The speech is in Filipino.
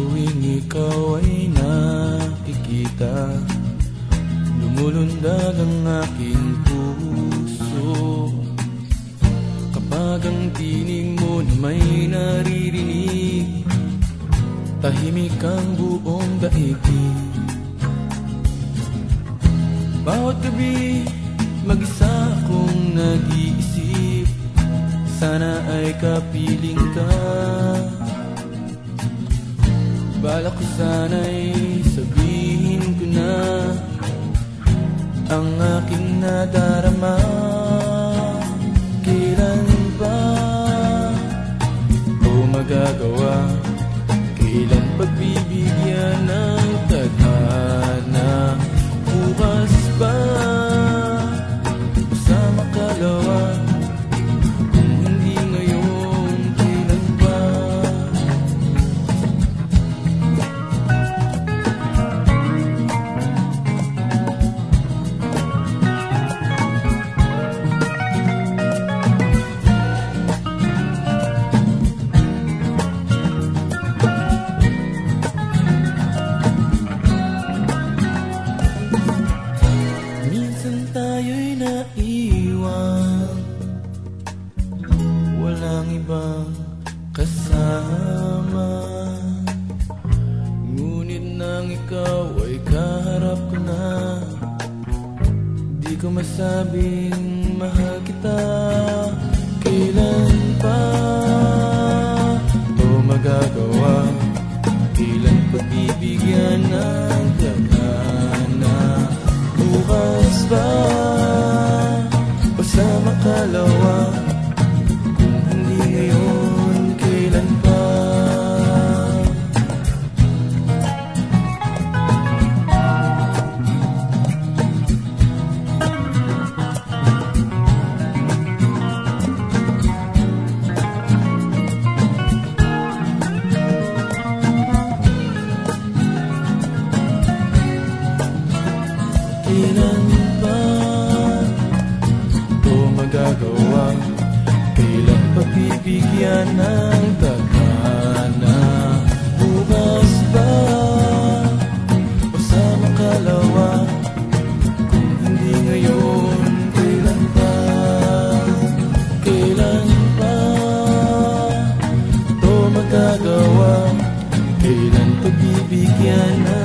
Tuwing ikaw ay nakikita. Lumulundag ang aking puso. Kapag ang tinig mo na may naririnig Tahimik ang buong daigdig. Bawat gabi mag-isa akong nag-iisip. Sana ay kapiling ka Balak ko sana'y sabihin ko na Ang aking nadarama. Kailan ba o magagawa? Kailan pagbibigyan Walang ibang kasama. Ngunit nang ikaw ay kaharap ko na Di ko masabing mahal kita. Kailan pa ito magagawa? Kailan pagbibigyan Kailan pagbibigyan ng